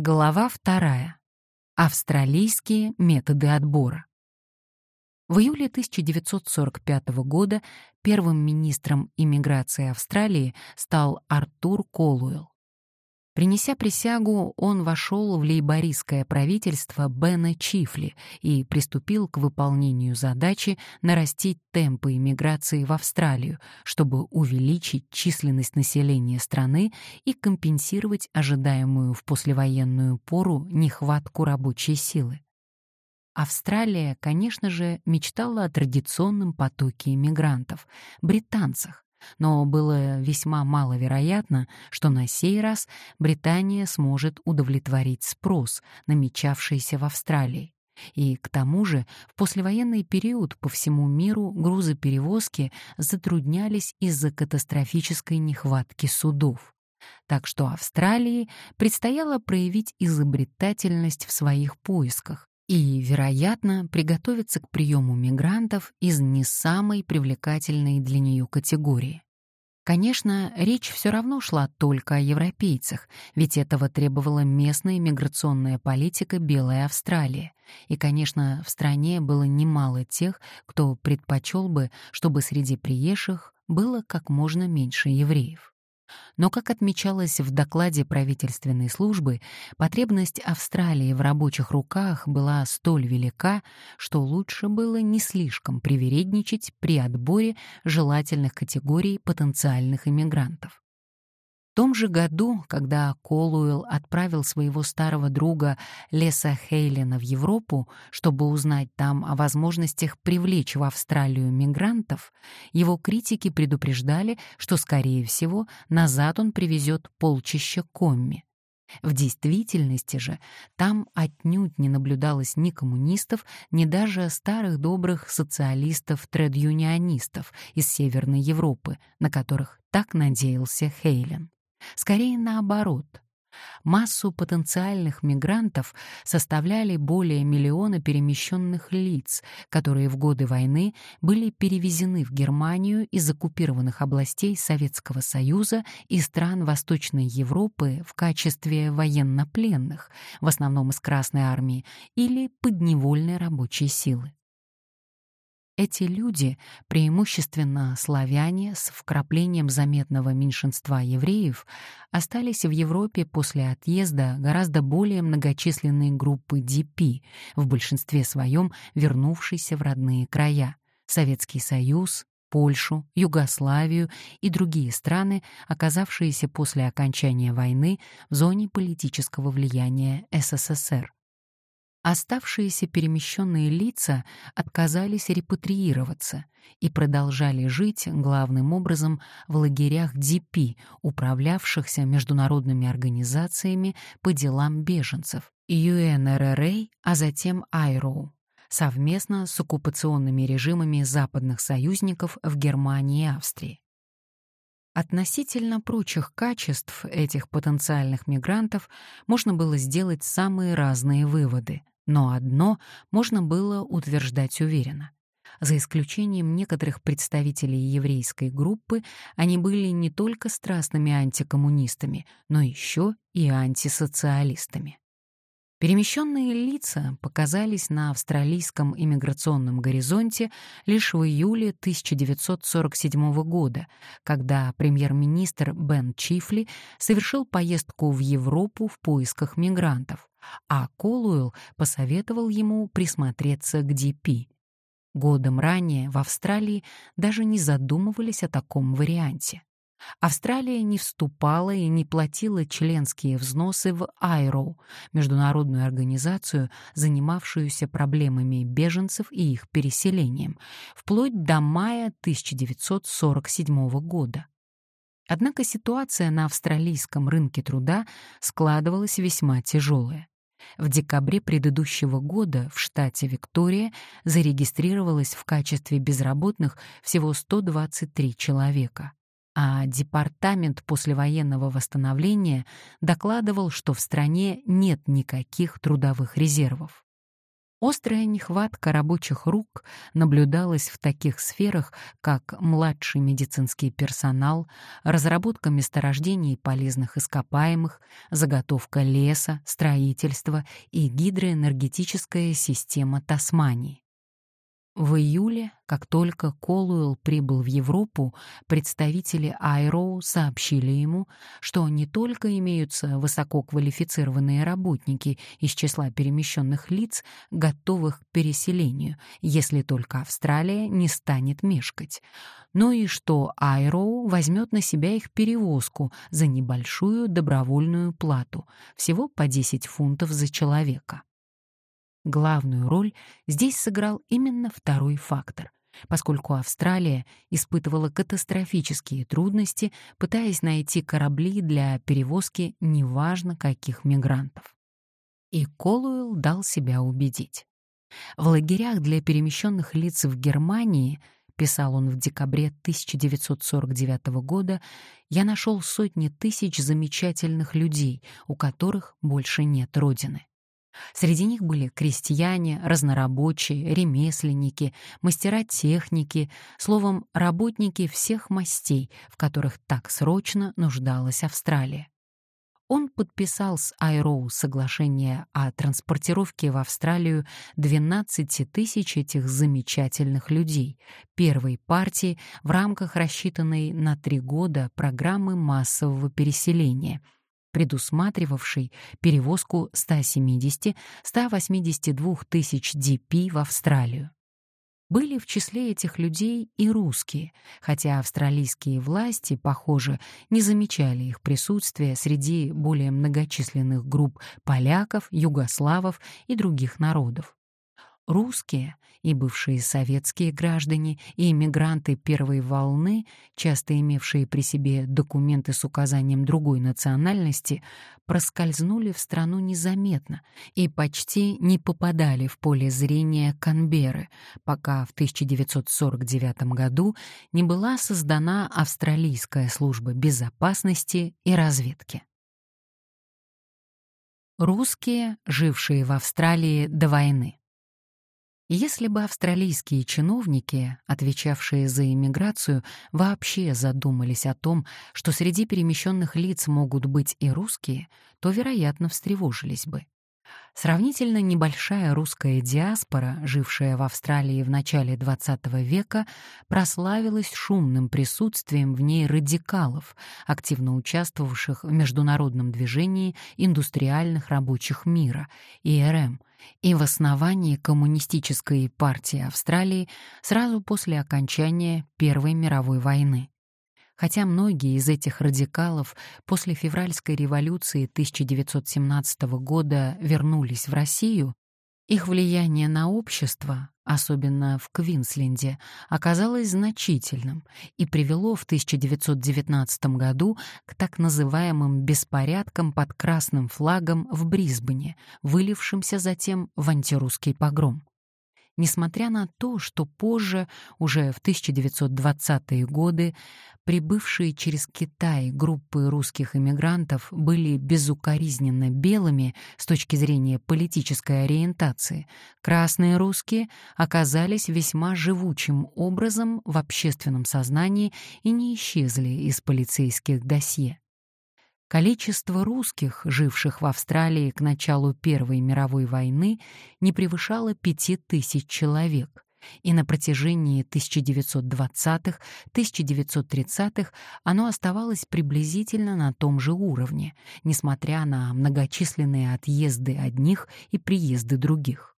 Глава вторая. Австралийские методы отбора. В июле 1945 года первым министром иммиграции Австралии стал Артур Колуэлл. Принеся присягу, он вошел в лейбористское правительство Бена Чифли и приступил к выполнению задачи нарастить темпы иммиграции в Австралию, чтобы увеличить численность населения страны и компенсировать ожидаемую в послевоенную пору нехватку рабочей силы. Австралия, конечно же, мечтала о традиционном потоке иммигрантов — британцах, но было весьма маловероятно, что на сей раз Британия сможет удовлетворить спрос, намечавшийся в Австралии. И к тому же в послевоенный период по всему миру грузоперевозки затруднялись из-за катастрофической нехватки судов. Так что Австралии предстояло проявить изобретательность в своих поисках, и, вероятно, приготовиться к приему мигрантов из не самой привлекательной для нее категории. Конечно, речь все равно шла только о европейцах, ведь этого требовала местная миграционная политика Белой Австралии. И, конечно, в стране было немало тех, кто предпочел бы, чтобы среди приезжих было как можно меньше евреев. Но, как отмечалось в докладе правительственной службы, потребность Австралии в рабочих руках была столь велика, что лучше было не слишком привередничать при отборе желательных категорий потенциальных иммигрантов том же году, когда Колуэлл отправил своего старого друга Леса Хейлена в Европу, чтобы узнать там о возможностях привлечь в Австралию мигрантов, его критики предупреждали, что, скорее всего, назад он привезет полчища комми. В действительности же там отнюдь не наблюдалось ни коммунистов, ни даже старых добрых социалистов-тредюнионистов из Северной Европы, на которых так надеялся Хейлен. Скорее наоборот. Массу потенциальных мигрантов составляли более миллиона перемещенных лиц, которые в годы войны были перевезены в Германию из оккупированных областей Советского Союза и стран Восточной Европы в качестве военнопленных, в основном из Красной Армии, или подневольной рабочей силы. Эти люди, преимущественно славяне с вкраплением заметного меньшинства евреев, остались в Европе после отъезда гораздо более многочисленной группы ДП, в большинстве своем вернувшейся в родные края — Советский Союз, Польшу, Югославию и другие страны, оказавшиеся после окончания войны в зоне политического влияния СССР. Оставшиеся перемещенные лица отказались репатриироваться и продолжали жить главным образом в лагерях ДП, управлявшихся международными организациями по делам беженцев, UNRRA, а затем IRO, совместно с оккупационными режимами западных союзников в Германии и Австрии. Относительно прочих качеств этих потенциальных мигрантов можно было сделать самые разные выводы, но одно можно было утверждать уверенно. За исключением некоторых представителей еврейской группы, они были не только страстными антикоммунистами, но еще и антисоциалистами. Перемещенные лица показались на австралийском иммиграционном горизонте лишь в июле 1947 года, когда премьер-министр Бен Чифли совершил поездку в Европу в поисках мигрантов, а Колуэлл посоветовал ему присмотреться к ДП. Годом ранее в Австралии даже не задумывались о таком варианте. Австралия не вступала и не платила членские взносы в IRO, международную организацию, занимавшуюся проблемами беженцев и их переселением, вплоть до мая 1947 года. Однако ситуация на австралийском рынке труда складывалась весьма тяжелая. В декабре предыдущего года в штате Виктория зарегистрировалось в качестве безработных всего 123 человека а Департамент послевоенного восстановления докладывал, что в стране нет никаких трудовых резервов. Острая нехватка рабочих рук наблюдалась в таких сферах, как младший медицинский персонал, разработка месторождений полезных ископаемых, заготовка леса, строительство и гидроэнергетическая система Тасмании. В июле, как только Колуэлл прибыл в Европу, представители Айроу сообщили ему, что не только имеются высококвалифицированные работники из числа перемещенных лиц, готовых к переселению, если только Австралия не станет мешкать, но и что Айроу возьмет на себя их перевозку за небольшую добровольную плату, всего по 10 фунтов за человека. Главную роль здесь сыграл именно второй фактор, поскольку Австралия испытывала катастрофические трудности, пытаясь найти корабли для перевозки неважно каких мигрантов. И Колуэлл дал себя убедить. В лагерях для перемещенных лиц в Германии, писал он в декабре 1949 года, я нашел сотни тысяч замечательных людей, у которых больше нет родины. Среди них были крестьяне, разнорабочие, ремесленники, мастера техники, словом, работники всех мастей, в которых так срочно нуждалась Австралия. Он подписал с Айроу соглашение о транспортировке в Австралию 12 тысяч этих замечательных людей, первой партии в рамках рассчитанной на три года программы массового переселения — предусматривавший перевозку 170-182 тысяч DP в Австралию. Были в числе этих людей и русские, хотя австралийские власти, похоже, не замечали их присутствия среди более многочисленных групп поляков, югославов и других народов. Русские и бывшие советские граждане и иммигранты первой волны, часто имевшие при себе документы с указанием другой национальности, проскользнули в страну незаметно и почти не попадали в поле зрения Канберы, пока в 1949 году не была создана Австралийская служба безопасности и разведки. Русские, жившие в Австралии до войны. Если бы австралийские чиновники, отвечавшие за иммиграцию, вообще задумались о том, что среди перемещенных лиц могут быть и русские, то, вероятно, встревожились бы. Сравнительно небольшая русская диаспора, жившая в Австралии в начале XX века, прославилась шумным присутствием в ней радикалов, активно участвовавших в международном движении индустриальных рабочих мира, ИРМ, и в основании Коммунистической партии Австралии сразу после окончания Первой мировой войны. Хотя многие из этих радикалов после февральской революции 1917 года вернулись в Россию, их влияние на общество, особенно в Квинсленде, оказалось значительным и привело в 1919 году к так называемым беспорядкам под красным флагом в Брисбене, вылившимся затем в антирусский погром несмотря на то, что позже, уже в 1920-е годы, прибывшие через Китай группы русских эмигрантов были безукоризненно белыми с точки зрения политической ориентации, красные русские оказались весьма живучим образом в общественном сознании и не исчезли из полицейских досье. Количество русских, живших в Австралии к началу Первой мировой войны, не превышало пяти тысяч человек, и на протяжении 1920-1930-х оно оставалось приблизительно на том же уровне, несмотря на многочисленные отъезды одних и приезды других.